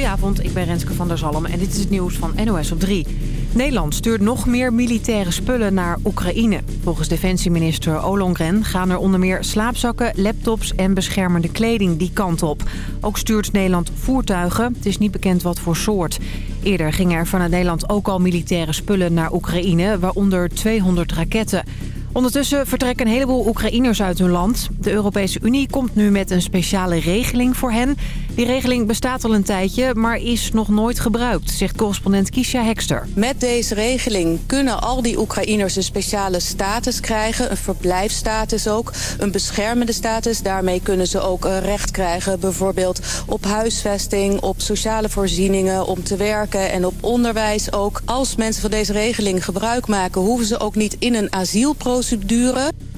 Goedenavond, ik ben Renske van der Zalm en dit is het nieuws van NOS op 3. Nederland stuurt nog meer militaire spullen naar Oekraïne. Volgens defensieminister Ollongren gaan er onder meer slaapzakken, laptops en beschermende kleding die kant op. Ook stuurt Nederland voertuigen, het is niet bekend wat voor soort. Eerder gingen er vanuit Nederland ook al militaire spullen naar Oekraïne, waaronder 200 raketten. Ondertussen vertrekken een heleboel Oekraïners uit hun land. De Europese Unie komt nu met een speciale regeling voor hen. Die regeling bestaat al een tijdje, maar is nog nooit gebruikt, zegt correspondent Kisha Hekster. Met deze regeling kunnen al die Oekraïners een speciale status krijgen. Een verblijfsstatus ook, een beschermende status. Daarmee kunnen ze ook recht krijgen bijvoorbeeld op huisvesting, op sociale voorzieningen, om te werken en op onderwijs ook. Als mensen van deze regeling gebruik maken, hoeven ze ook niet in een asielprocedure procedure.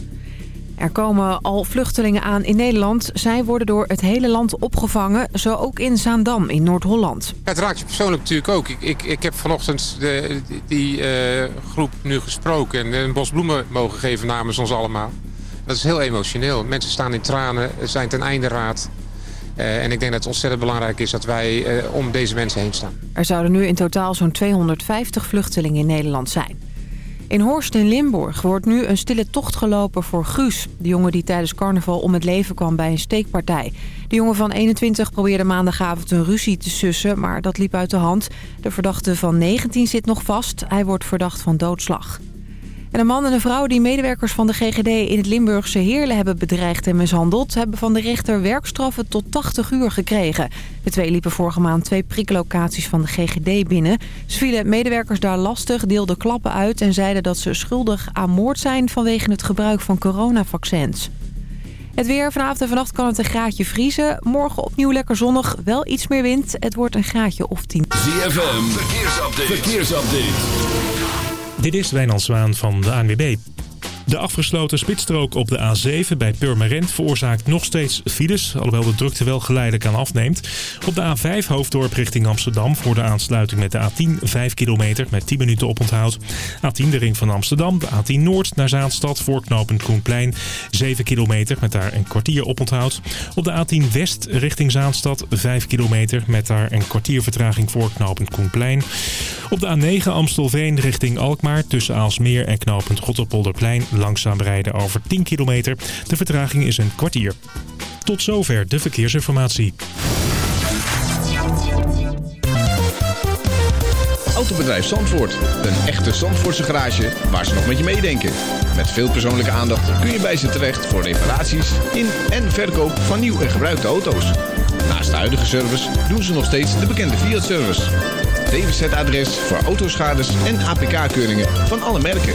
Er komen al vluchtelingen aan in Nederland. Zij worden door het hele land opgevangen, zo ook in Zaandam in Noord-Holland. het raakt je persoonlijk natuurlijk ook. Ik, ik, ik heb vanochtend de, die uh, groep nu gesproken en een bos bloemen mogen geven namens ons allemaal. Dat is heel emotioneel. Mensen staan in tranen, zijn ten einde raad. Uh, en ik denk dat het ontzettend belangrijk is dat wij uh, om deze mensen heen staan. Er zouden nu in totaal zo'n 250 vluchtelingen in Nederland zijn. In Horst in Limburg wordt nu een stille tocht gelopen voor Guus. De jongen die tijdens carnaval om het leven kwam bij een steekpartij. De jongen van 21 probeerde maandagavond een ruzie te sussen, maar dat liep uit de hand. De verdachte van 19 zit nog vast. Hij wordt verdacht van doodslag. En een man en een vrouw die medewerkers van de GGD in het Limburgse Heerlen hebben bedreigd en mishandeld... hebben van de rechter werkstraffen tot 80 uur gekregen. De twee liepen vorige maand twee priklocaties van de GGD binnen. Ze vielen medewerkers daar lastig, deelden klappen uit... en zeiden dat ze schuldig aan moord zijn vanwege het gebruik van coronavaccins. Het weer. Vanavond en vannacht kan het een graadje vriezen. Morgen opnieuw lekker zonnig. Wel iets meer wind. Het wordt een graadje of 10. ZFM. Verkeersupdate. Verkeersupdate. Dit is Wijnand Zwaan van de ANWB. De afgesloten spitsstrook op de A7 bij Purmerend veroorzaakt nog steeds files, alhoewel de drukte wel geleidelijk aan afneemt. Op de A5 hoofddorp richting Amsterdam voor de aansluiting met de A10 5 kilometer met 10 minuten oponthoud. A10 de ring van Amsterdam, de A10 Noord naar Zaanstad voor knooppunt Koenplein 7 kilometer met daar een kwartier oponthoud. Op de A10 West richting Zaanstad 5 kilometer met daar een kwartier vertraging voor knooppunt Koenplein. Op de A9 Amstelveen richting Alkmaar tussen Aalsmeer en knooppunt Rotterpolderplein langzaam rijden over 10 kilometer. De vertraging is een kwartier. Tot zover de verkeersinformatie. Autobedrijf Zandvoort. Een echte Zandvoortse garage waar ze nog met je meedenken. Met veel persoonlijke aandacht kun je bij ze terecht voor reparaties in en verkoop van nieuw en gebruikte auto's. Naast de huidige service doen ze nog steeds de bekende Fiat-service. DWZ-adres voor autoschades en APK-keuringen van alle merken.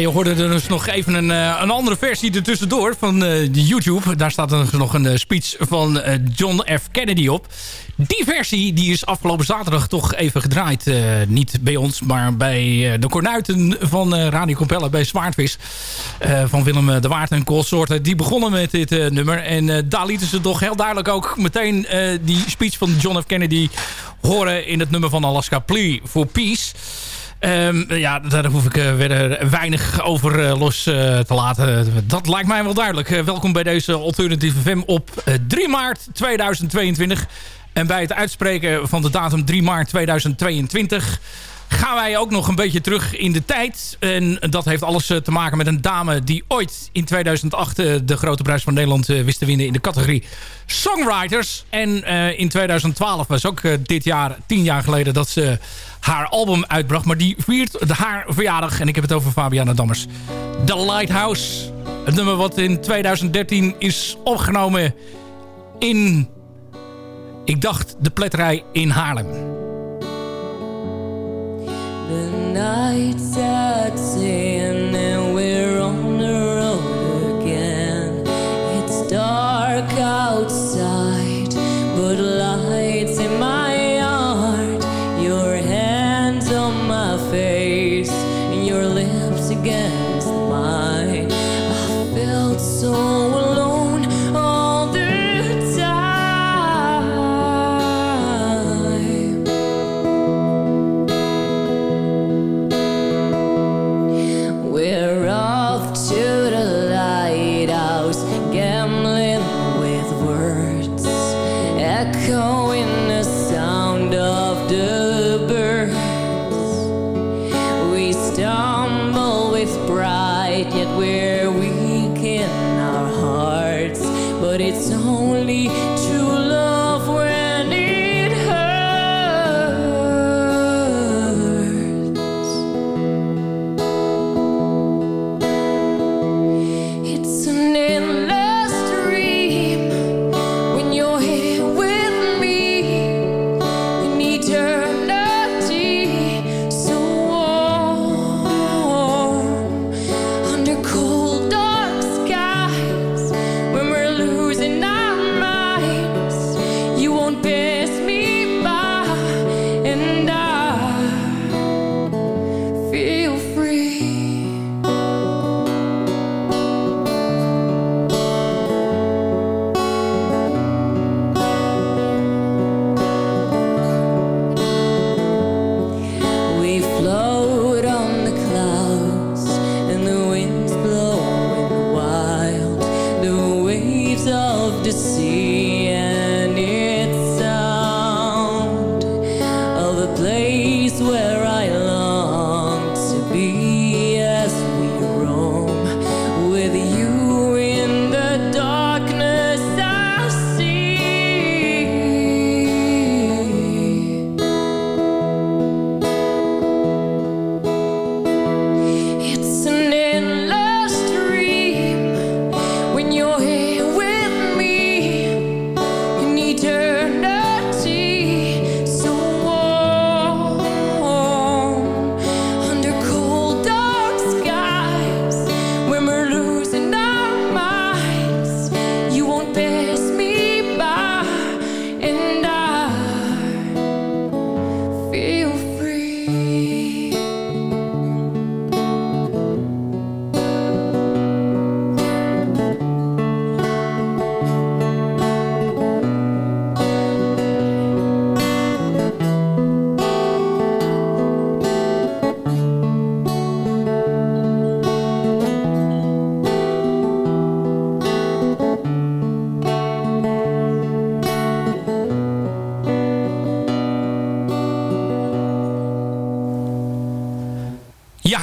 Je hoorde er dus nog even een, eh, een andere versie ertussendoor van eh, YouTube. Daar staat er nog een eh, speech van John F. Kennedy op. Die versie die is afgelopen zaterdag toch even gedraaid. niet bij ons, maar bij de kornuiten van Radio Compella bij Zwaardvis. van Willem de Waard en consorten. Die begonnen met dit nummer. En daar lieten ze toch heel duidelijk ook meteen die speech van John F. Kennedy horen in het nummer van Alaska Plea for Peace. Ehm, ja, daar hoef ik uh, verder weinig over uh, los uh, te laten. Dat lijkt mij wel duidelijk. welkom bij deze Alternative FM op 3 maart 2022. En bij het uitspreken van de datum 3 maart 2022 gaan wij ook nog een beetje terug in de tijd. En dat heeft alles te maken met een dame die ooit in 2008 de Grote Prijs van Nederland wist te winnen in de categorie Songwriters. En in 2012 was ook dit jaar, tien jaar geleden, dat ze haar album uitbracht. Maar die viert haar verjaardag. En ik heb het over Fabiana Dammers. The Lighthouse. Het nummer wat in 2013 is opgenomen in... Ik dacht de pletterij in Haarlem. dark out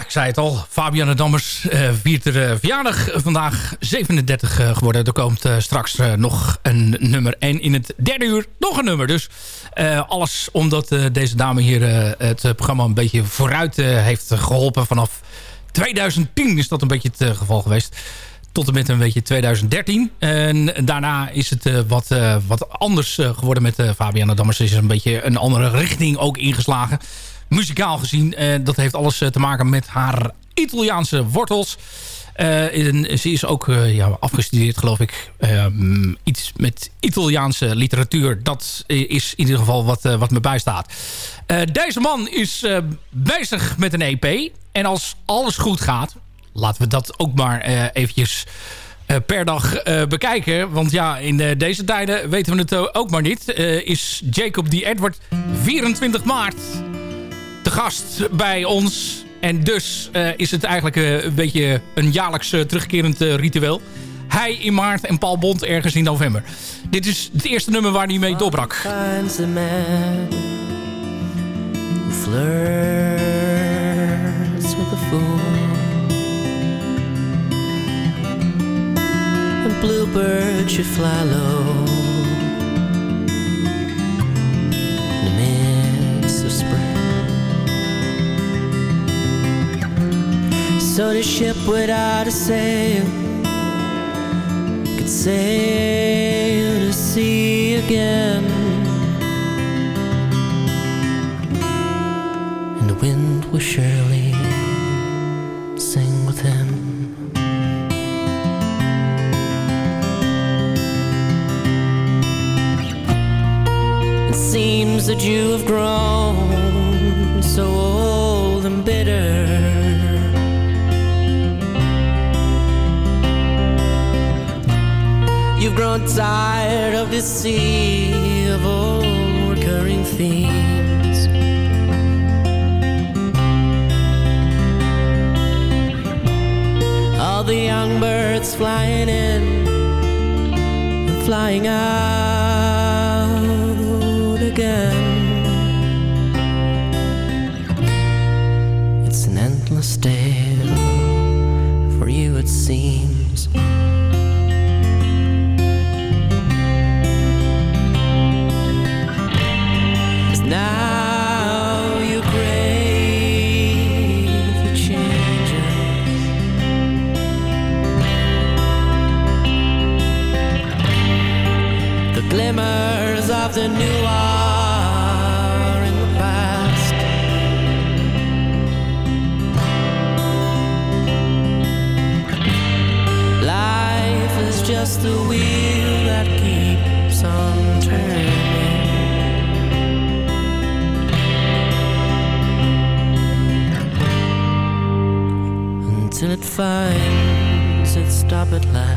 ik zei het al. Fabiana Dammers uh, er uh, verjaardag vandaag 37 uh, geworden. Er komt straks nog een nummer. En in het derde uur nog een nummer. Dus alles omdat deze dame hier het programma een beetje vooruit heeft geholpen. Vanaf 2010 is dat een beetje het geval geweest tot en met een beetje 2013. En daarna is het wat, wat anders geworden met Fabiana Dammers. Is een beetje een andere richting ook ingeslagen. Muzikaal gezien. dat heeft alles te maken met haar Italiaanse wortels. En ze is ook ja, afgestudeerd, geloof ik. Ehm, iets met Italiaanse literatuur. Dat is in ieder geval wat, wat me bijstaat. deze man is bezig met een EP. En als alles goed gaat laten we dat ook maar eventjes per dag bekijken. Want ja, in deze tijden weten we het ook maar niet. is Jacob D. Edward 24 maart te gast bij ons. En dus is het eigenlijk een beetje een jaarlijks terugkerend ritueel. Hij in maart en Paul Bond ergens in november. Dit is het eerste nummer waar hij mee doorbrak. Flirts with bluebird should fly low So the ship without a sail could sail to sea again. And the wind was surely sing with him. It seems that you have grown so grown tired of this sea of old recurring themes. All the young birds flying in and flying out are in the past. Life is just wheel that keeps on turning. Until it finds its stop at last.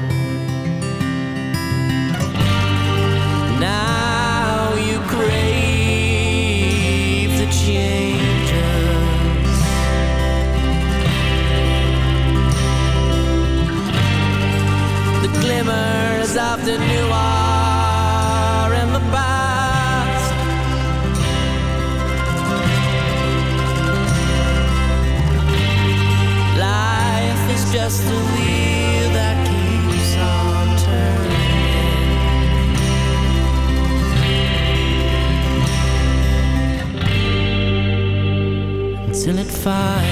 the new are in the past. Life is just a wheel that keeps on turning until it finds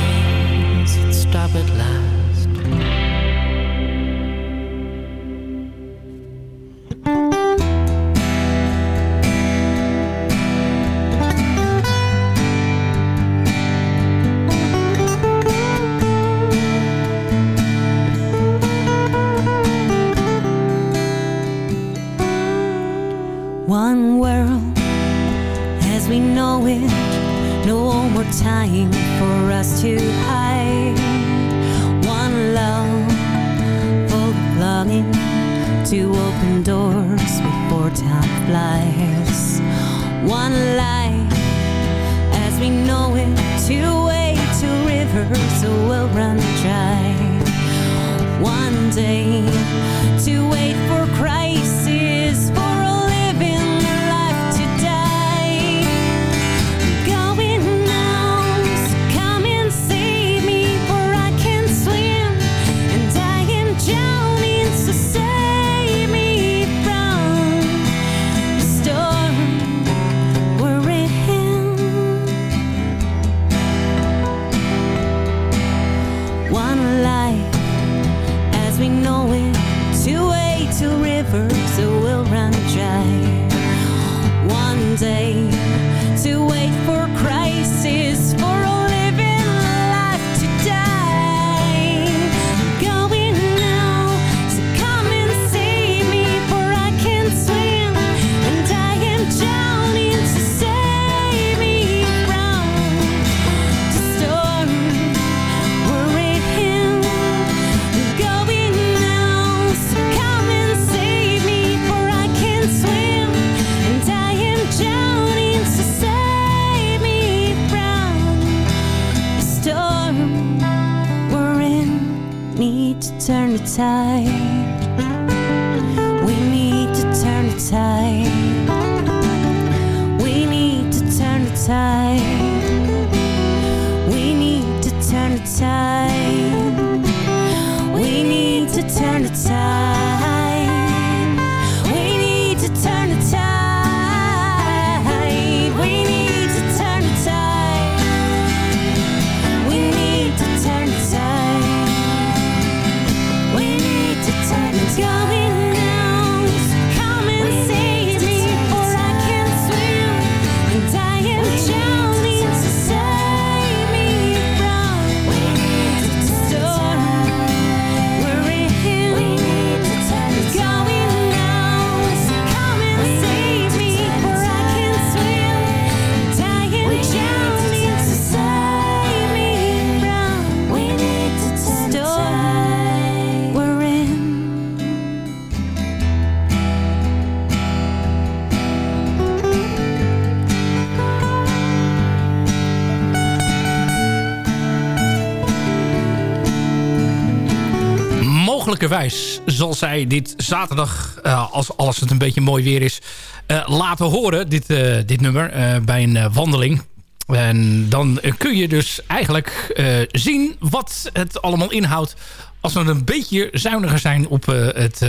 Mogelijkerwijs zal zij dit zaterdag, eh, als alles het een beetje mooi weer is... eh, laten horen, dit, eh, dit nummer, bij een wandeling. En dan kun je dus eigenlijk zien wat het allemaal inhoudt... als we een beetje zuiniger zijn op het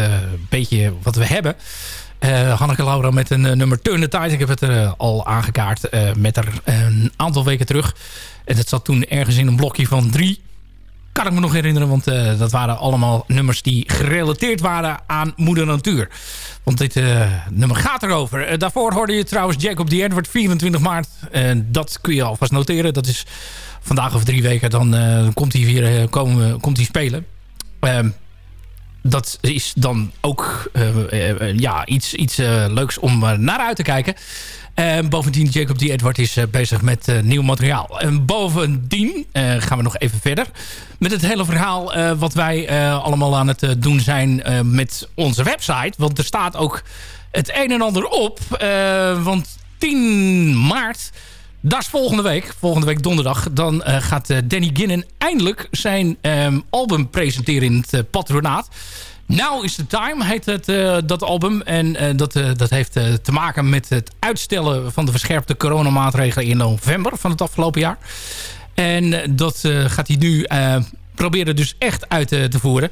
beetje wat we hebben... Eh, Hanneke Laura met een nummer Turn the Tide. Ik heb het eh, al aangekaart met er een aantal weken terug. En dat zat toen ergens in een blokje van drie. Kan ik me nog herinneren, want eh, dat waren allemaal nummers die gerelateerd waren aan moeder natuur. Want dit eh, nummer gaat erover. Eh, daarvoor hoorde je trouwens Jacob the Edward 24 maart. En dat kun je alvast noteren. Dat is vandaag of drie weken. Dan komt hij weer komen, komt hij spelen. Dat is dan ook eh, eh, ja, iets, iets eh, leuks om naar uit te kijken. En bovendien, Jacob D. Edward is bezig met nieuw materiaal. En bovendien gaan we nog even verder met het hele verhaal... wat wij allemaal aan het doen zijn met onze website. Want er staat ook het een en ander op. want 10 maart... Dat is volgende week. Volgende week donderdag. Dan eh, gaat eh, Danny Ginnen eindelijk zijn ehm, album presenteren in het eh, patronaat. Now is the Time heet het, dat album. En dat, dat heeft te maken met het uitstellen van de verscherpte coronamaatregelen in november van het afgelopen jaar. En dat gaat hij nu proberen dus echt uit eh, te voeren.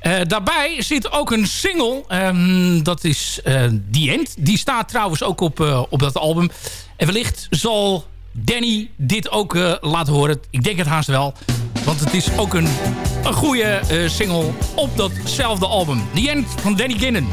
Eh, daarbij zit ook een single. ehm, dat is eh The End. Die staat trouwens ook op, op dat album. En wellicht zal Danny dit ook laten horen. Ik denk het haast wel. Want het is ook een, een goede single op datzelfde album. The End van Danny Ginnen.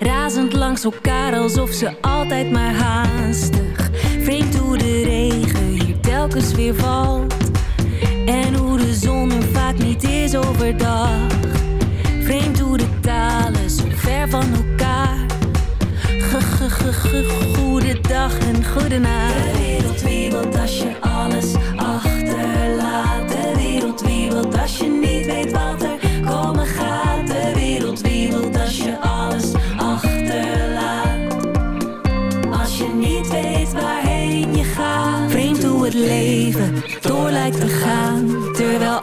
Razend langs elkaar alsof ze altijd maar haastig. Vreemd hoe de regen hier telkens weer valt. En hoe de zon er vaak niet is overdag. Vreemd hoe de talen zo ver van elkaar. G goede dag en goedenavond. De wereld wiebelt als je alles door lijkt te gaan. Terwijl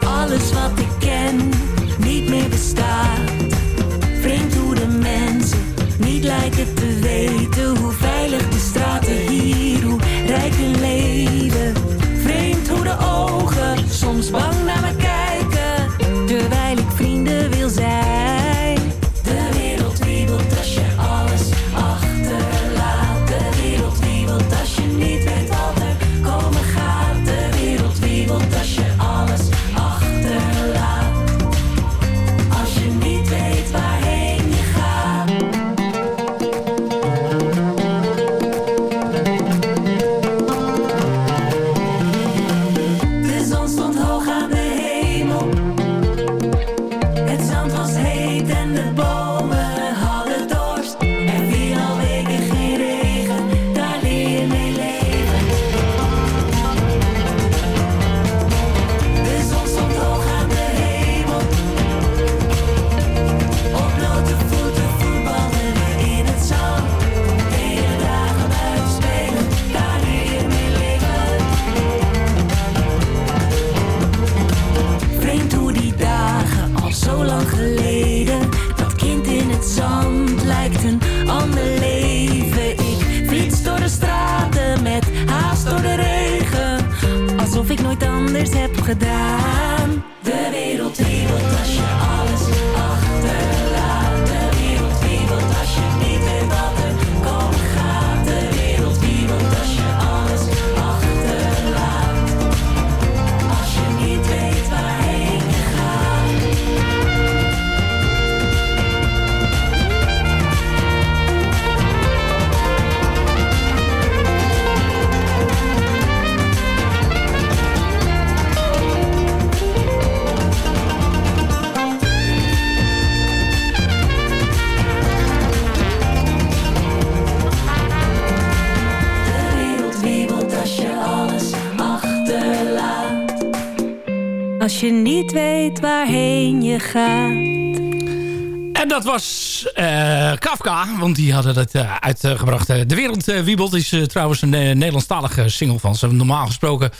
dat was eh, Kafka, want die hadden het eh, uitgebracht. Eh, De Wereld Wiebelt is trouwens een Nederlandstalige single van ze. Normaal gesproken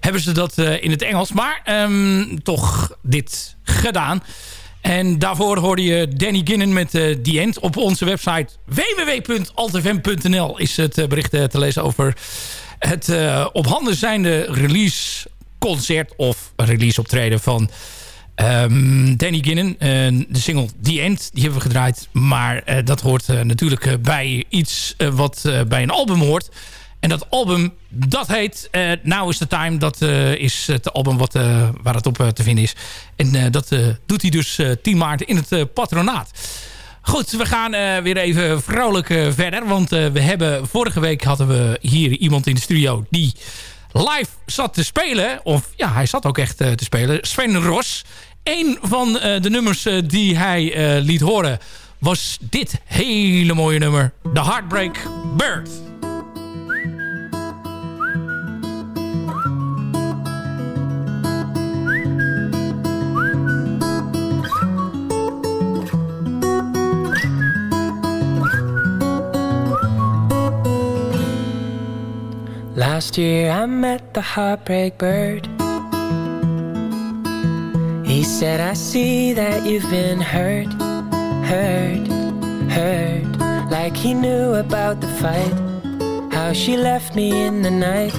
hebben ze dat in het Engels, maar ehm, toch dit gedaan. En daarvoor hoorde je Danny Ginnen met The End. Op onze website www.altfm.nl is het bericht te lezen over het op handen zijnde release concert of release optreden van... Ehm, Danny Ginnen, eh, de single The End, die hebben we gedraaid. Maar eh, dat hoort eh, natuurlijk bij iets wat bij een album hoort. En dat album, dat heet Now is the Time. Dat is het album wat, waar het op te vinden is. En dat doet hij dus eh, 10 maart in het patronaat. Goed, we gaan weer even vrolijk verder. Want we hebben, vorige week hadden we hier iemand in de studio... die live zat te spelen. Of ja, hij zat ook echt te spelen. Sven Ros. Een van eh, de nummers eh, die hij eh, liet horen... was dit hele mooie nummer. The Heartbreak Bird. Last year I met the heartbreak bird. He said, I see that you've been hurt, hurt, hurt. Like he knew about the fight. How she left me in the night.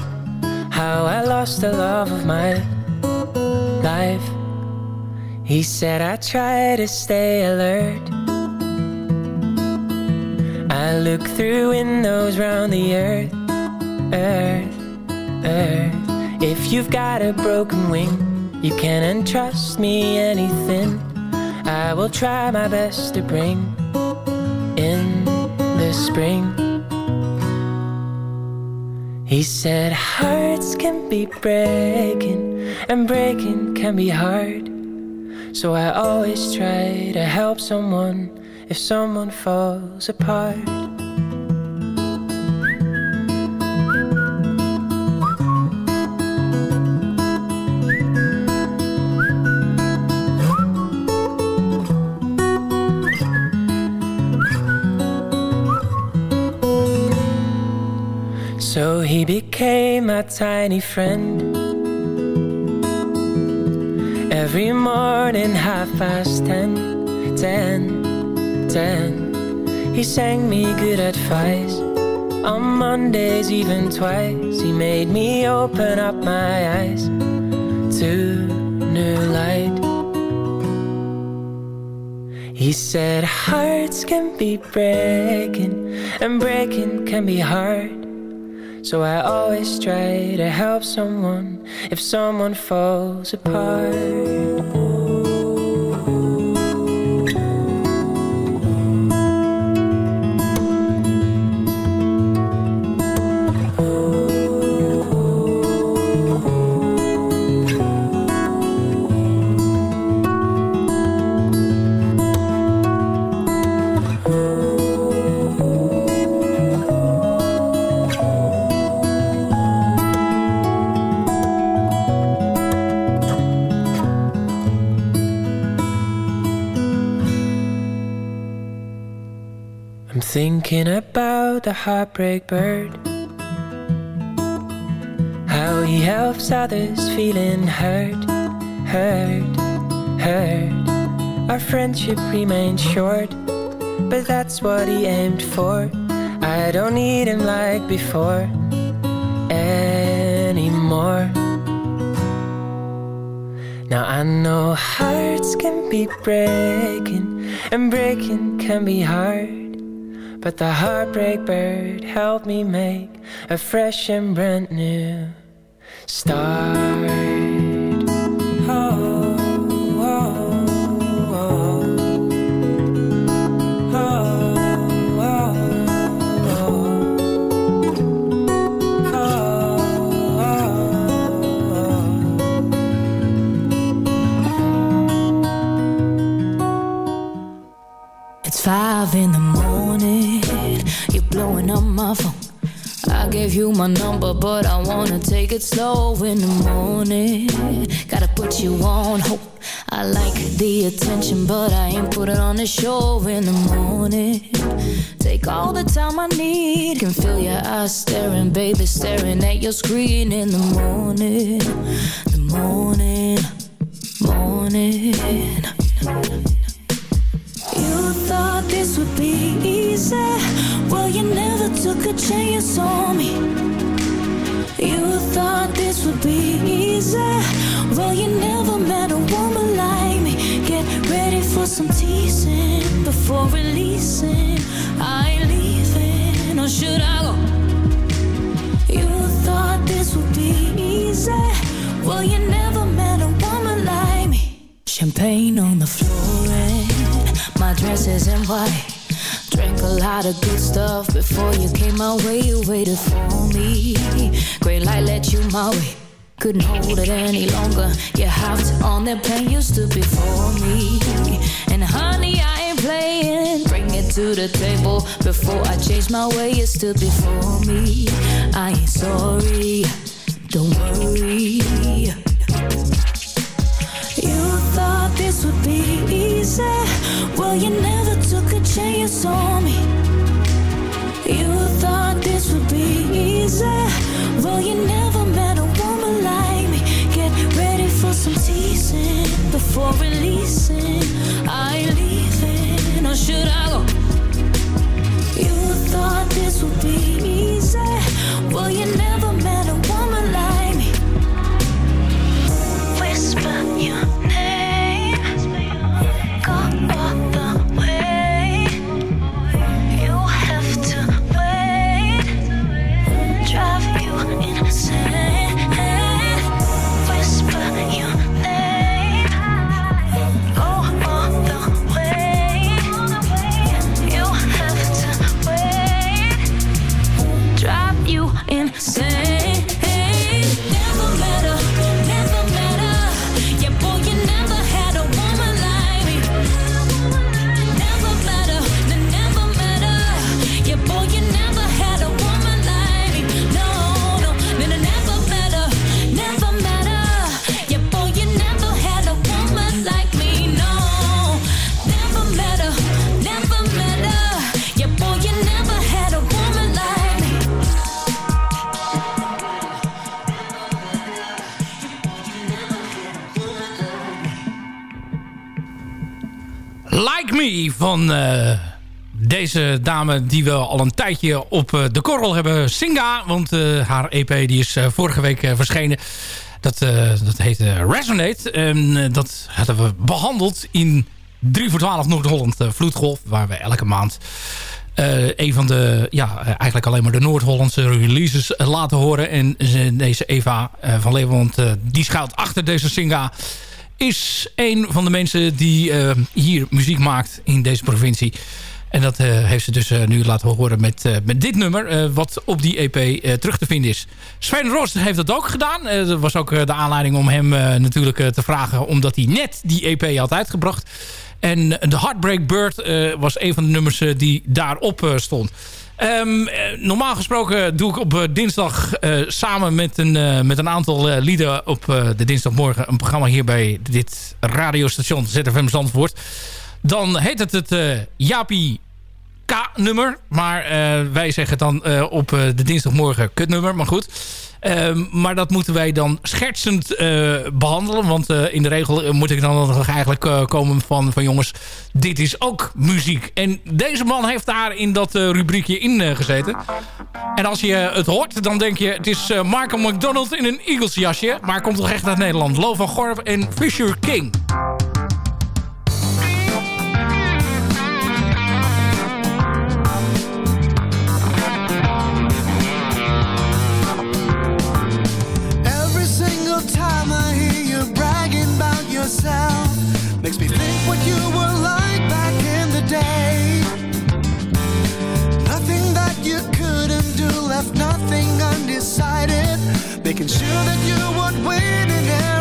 How I lost the love of my life. He said, I try to stay alert. I look through windows round the earth earth, earth. If you've got a broken wing, you can entrust me anything. I will try my best to bring in the spring. He said, Hearts can be breaking, and breaking can be hard. So I always try to help someone if someone falls apart. He became my tiny friend. Every morning, half past ten, ten, ten. He sang me good advice. On Mondays, even twice, he made me open up my eyes to new light. He said, Hearts can be breaking, and breaking can be hard. So I always try to help someone if someone falls apart. Thinking about the heartbreak bird. How he helps others feeling hurt, hurt, hurt. Our friendship remains short, but that's what he aimed for. I don't need him like before anymore. Now I know hearts can be breaking, and breaking can be hard. But the heartbreak bird helped me make a fresh and brand new start. I gave you my number, but I wanna take it slow in the morning. Gotta put you on hold. I like the attention, but I ain't put it on the show in the morning. Take all the time I need. Can feel your eyes staring, baby, staring at your screen in the morning. The morning, morning. You thought this would be easy. Well, you never took a chance on me. You thought this would be easy. Well, you never met a woman like me. Get ready for some teasing before releasing. I ain't leaving, or should I go? You thought this would be easy. Well, you never met a woman like me. Champagne on the floor, and my dress is in white. Drank a lot of good stuff before you came my way. You waited for me. Great light let you my way. Couldn't hold it any longer. You to on that plane. You stood before me. And honey, I ain't playing. Bring it to the table before I change my way. You stood before me. I ain't sorry. Don't worry. Well, you never met a woman like me. Get ready for some season before releasing. Are you leaving? Or should I go? You thought this would be easy. Will you never Van eh, deze dame die we al een tijdje op eh, de korrel hebben. Singa, want eh, haar EP die is vorige week verschenen. Dat, dat heette Resonate. En dat hadden we behandeld in 3 voor 12 Noord-Holland Vloedgolf. Waar we elke maand een van de, ja, eigenlijk alleen maar de Noord-Hollandse releases laten horen. En ze- deze Eva van Leeuwenland, eh, die schuilt achter deze Singa is een van de mensen die eh, hier muziek maakt in deze provincie. En dat eh, heeft ze dus eh, nu laten horen met, met dit nummer... wat op die EP terug te vinden is. Sven Ross heeft dat ook gedaan. Dat was ook de aanleiding om hem natuurlijk te vragen... omdat hij net die EP had uitgebracht. En de Heartbreak Bird was een van de nummers die daarop stond. Ehm, eh, normaal gesproken doe ik op eh, dinsdag eh, samen met een, met een aantal eh, lieden op de dinsdagmorgen een programma hier bij dit radiostation ZFM Zandvoort. Dan heet het het Jaapie K-nummer. Maar wij zeggen dan op de dinsdagmorgen kutnummer. Maar goed. Ehm, maar dat moeten wij dan schertsend eh, behandelen. Want eh, in de regel eh, moet ik dan nog eigenlijk komen van, van jongens, dit is ook muziek. En deze man heeft daar in dat rubriekje in gezeten. En als je het hoort, dan denk je, het is Michael McDonald in een Eagles jasje. Maar komt toch echt uit Nederland. Lo van Gorp en Fisher King. Makes me think what you were like back in the day. Nothing that you couldn't do left nothing undecided, making sure that you would win in every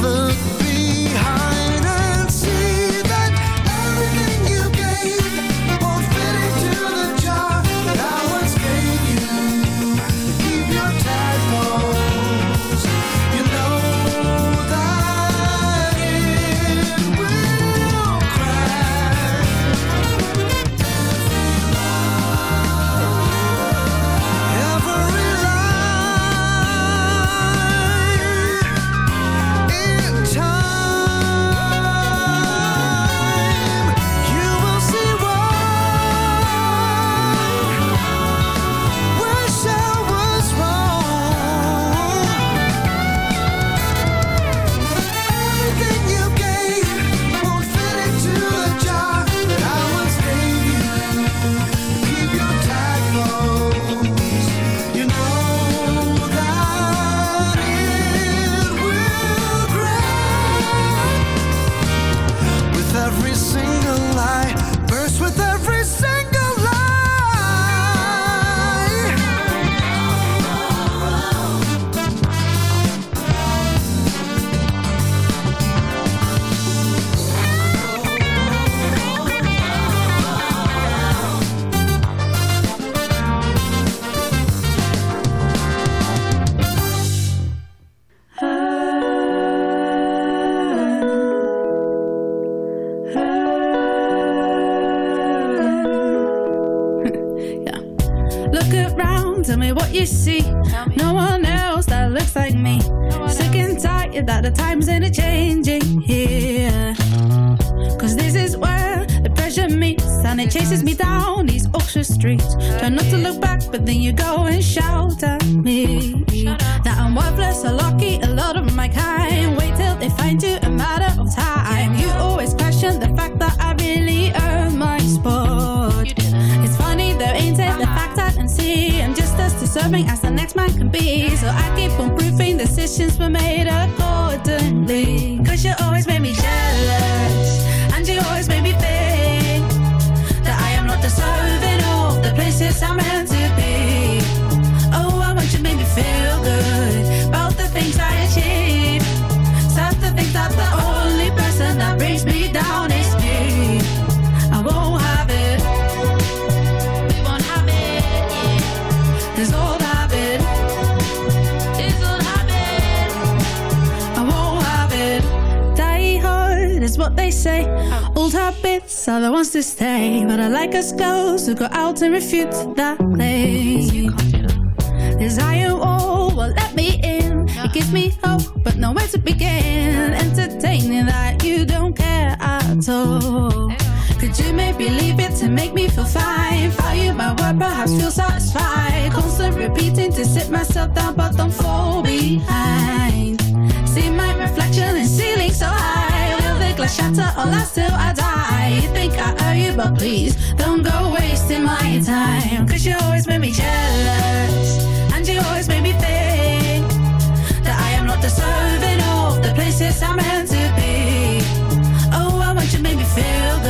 look looks like me. Sick and tired that the times ain't changing here. Cause this is where the pressure meets and it chases me down these Oxford streets. Try not to look back, but then you go and shout at me. That I'm worthless, or lucky, a lot of my kind. Wait till they find you a matter of time. Just as the next man can be. So I keep on proving decisions were made accordingly. Cause you always made me jealous, and you always made me think that I am not deserving of the places I'm meant to be. Oh, I want you to make me feel the ones to stay. But I like us girls who go out and refute that claim. This iron wall will let me in. It gives me hope, but nowhere to begin. Entertaining that you don't care at all. Could you maybe leave it to make me feel fine? Value my word, perhaps feel satisfied. Constant repeating to sit myself down, but don't fall behind. See my reflection in ceiling so high. Glass shatter or last till I die? You think I owe you, but please don't go wasting my time. Cause you always make me jealous. And you always make me think that I am not deserving of the places I'm meant to be. Oh, I want you to make me feel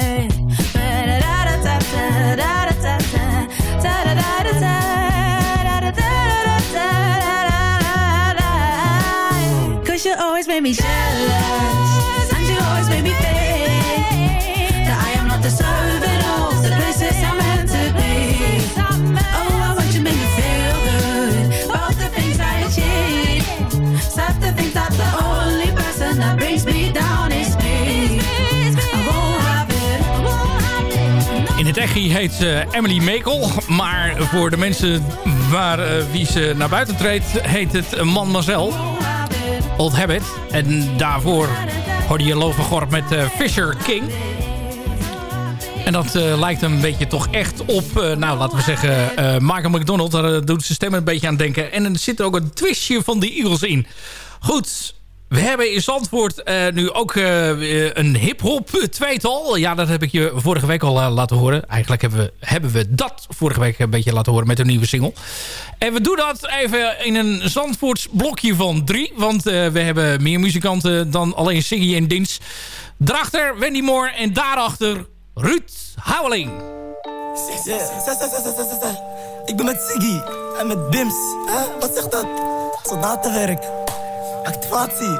me jealous, and you always made me think that I am not deserving of the places I'm meant to be. Oh, I want you make me feel good about the things I achieve. Stop to think that the only person that brings me down is me. In het echi heet ze Emily Mekel. Maar voor de mensen waar eh, wie ze naar buiten treedt... heet het Mademoiselle. Old Habit. En daarvoor hoorde je Lova Gorp met eh, Fisher King. En dat eh, lijkt een beetje toch echt op, eh, nou laten we zeggen, Michael McDonald. Daar doet zijn stem een beetje aan denken. En er zit ook een twistje van de Eagles in. Goed, we hebben in Zandvoort eh, nu ook eh, een hip-hop tweetal. Ja, dat heb ik je vorige week al eh, laten horen. Eigenlijk hebben we, hebben we dat vorige week een beetje laten horen met een nieuwe single. En we doen dat even in een Zandvoorts blokje van drie. Want we hebben meer muzikanten dan alleen Siggy en Dins. Daarachter Wendy Moore en daarachter Ruud Houweling. Ik ben met Siggy en met Bims. Wat zegt dat? Soldatenwerk. Activatie.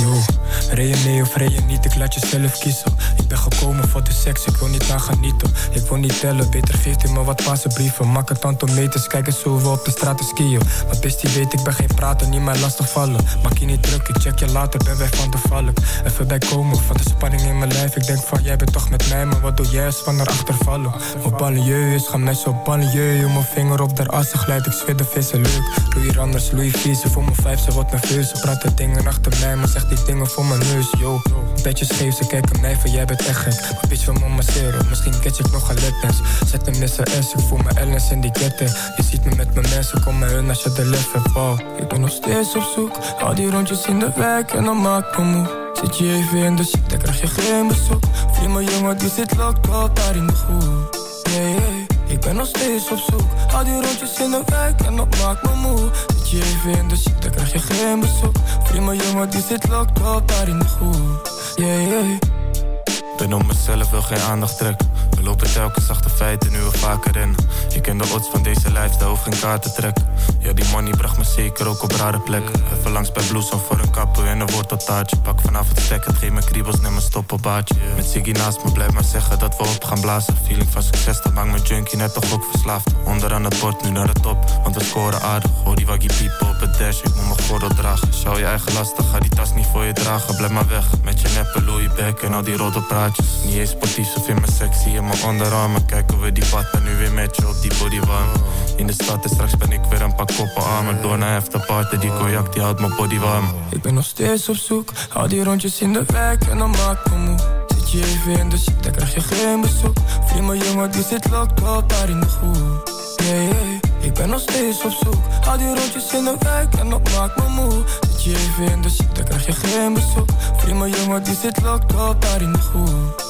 Yo, rij je mee of rij niet, ik laat je zelf kiezen. Ik ben gekomen voor de seks, ik wil niet aan genieten. Ik wil niet tellen, beter geeft u me wat passenbrieven. Maak het tantometers, kijk eens hoe we op de straten skiën. Maar best die weet, ik ben geen prater, niet mij lastig vallen. Maak je niet druk, ik check je later, ben weg van de valk. Even bijkomen van de spanning in mijn lijf. Ik denk van, jij bent toch met mij, maar wat doe jij als van erachter vallen? Mijn banlieue is gaan messen op. Mijn vinger op der assen glijdt, ik zweer de vissen leuk. Louis Randers, Louis V, ze voor mijn vijf, ze wordt nerveus. Ze praten dingen achter mij, maar zegt die dingen voor mijn neus, yo. Beetje scheef, ze kijken mij van, jij bent echt gek. Maar bitch wil me masseren, misschien catch ik nog een lapdance. Zet hem in S, ik voel me Ellens in die ketten. Je ziet me met mijn mensen, kom maar hun als je de lef hebt. Ik ben nog steeds op zoek, al die rondjes in de wijk en dan maak me moe. Zit je even in de shit, dan krijg je geen bezoek. Vriend, mijn jongen, die zit up daar in de groep. Ik ben nog steeds op zoek, al die rondjes in de wijk en dat maakt me moe. Zit je even in de shit, dan krijg je geen bezoek. Mijn jongen, die zit locked up daar in de groep. Yeah, yeah. Ben op mezelf, wil geen aandacht trekken. We lopen telkens achter feiten, nu we vaker rennen. Je kent de odds van deze lifestyle, hoef geen kaart te trekken. Ja, die money bracht me zeker ook op rare plekken. Even langs bij Bloesem voor een kappen en een worteltaartje. Pak vanaf het stek, het geeft me kriebels, neem een stoppelbaardje. Met Siggy naast me, blijf maar zeggen dat we op gaan blazen. Feeling van succes, dat maakt mijn junkie net toch ook verslaafd. Onderaan het bord, nu naar de top, want we scoren aardig. Hoor die waggie piepen op het dash, ik moet mijn gordel dragen. Schouw je eigen lastig, ga die tas niet voor je dragen. Blijf maar weg, met je neppe Louis Beck en al die Niet eens sportief of in mijn sexy en mijn onderarmen. Kijken we die patten nu weer met je op die bodywarm. In de stad en straks ben ik weer een paar koppen armer. Door naar afterparty, die cognac die houdt mijn body warm. Ik ben nog steeds op zoek, al die rondjes in de wijk en dan maak me moe. Zit je even in de shit, dan krijg je geen bezoek. Vriend, mijn jongen, die zit up daar in de groep. Ik ben nog steeds op zoek, al die rondjes in de wijk en dat maakt me moe. Zit je even in de dan krijg je geen bezoek. Vriend, mijn jongen, die zit locked up daar in de groep.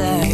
answer.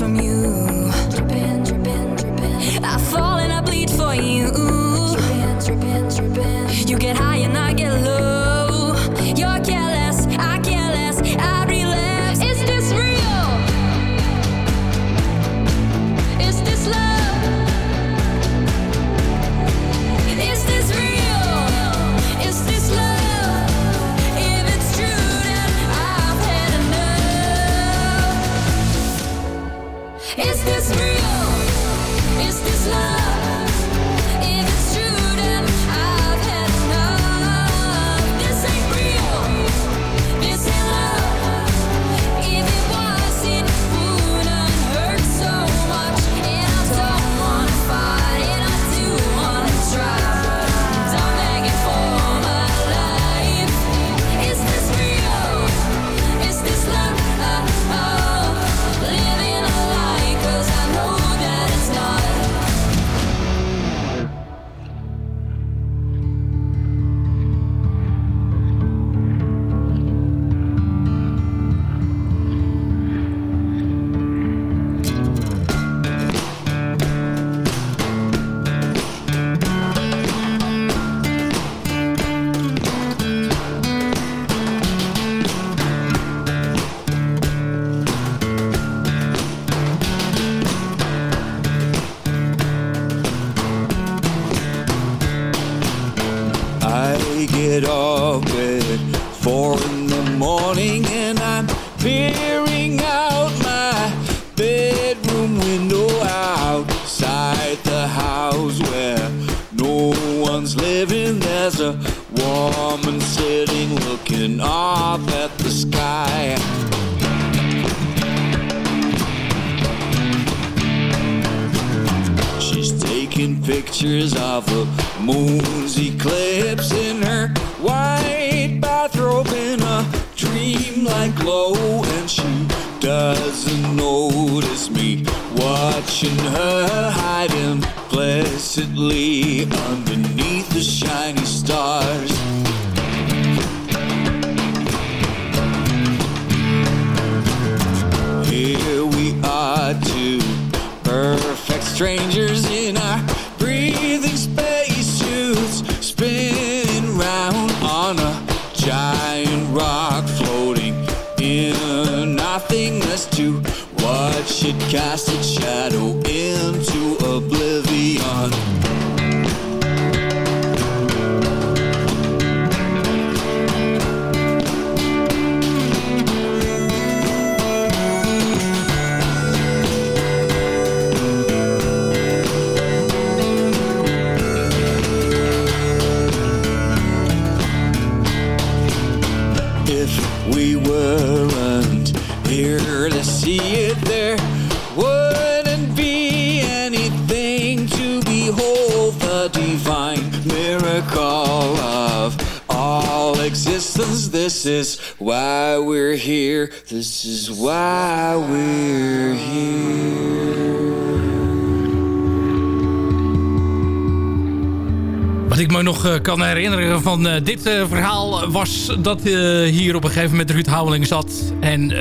from you. in our breathing spacesuits, spinning round on a giant rock floating in nothingness to watch it cast its shadow into This is why we're here. This is why we're here. Wat ik me nog eh, kan herinneren van eh, dit eh, verhaal was dat hier op een gegeven moment Ruud Houweling zat en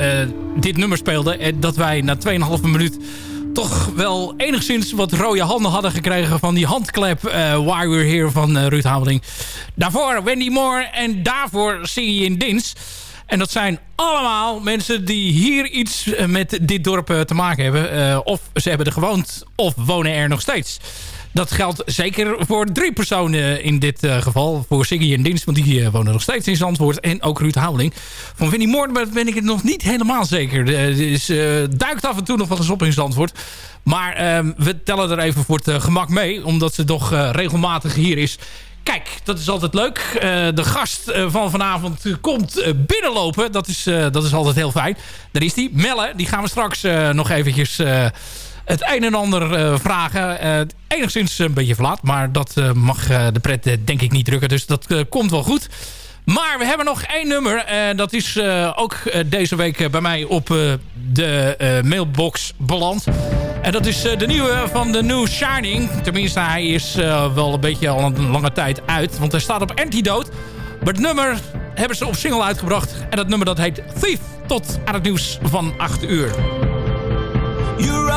dit nummer speelde. En dat wij na 2,5 minuut toch wel enigszins wat rode handen hadden gekregen... van die handklep eh, Why We're Here van eh, Ruud Hameling. Daarvoor Wendy Moore en daarvoor Sing in Dins. En dat zijn allemaal mensen die hier iets eh, met dit dorp te maken hebben. of ze hebben er gewoond of wonen er nog steeds. Dat geldt zeker voor drie personen in dit eh, geval. Voor Siggy en Dienst, want die eh, wonen nog steeds in Zandvoort. En ook Ruud Houweling. Van Winnie Moordberg ben ik het nog niet helemaal zeker. Dus, duikt af en toe nog wel eens op in Zandvoort. Maar ehm, we tellen er even voor het gemak mee. Omdat ze toch regelmatig hier is. Kijk, dat is altijd leuk. de gast van vanavond komt binnenlopen. Dat is, dat is altijd heel fijn. Daar is die. Melle, die gaan we straks nog eventjes het een en ander vragen. enigszins een beetje verlaat. Maar dat mag de pret denk ik niet drukken. Dus dat komt wel goed. Maar we hebben nog één nummer. En dat is ook deze week bij mij op de mailbox beland. En dat is de nieuwe van de New Shining. Tenminste, hij is wel een beetje al een lange tijd uit. Want hij staat op Antidote. Maar het nummer hebben ze op single uitgebracht. En dat nummer dat heet Thief. Tot aan het nieuws van 8 uur.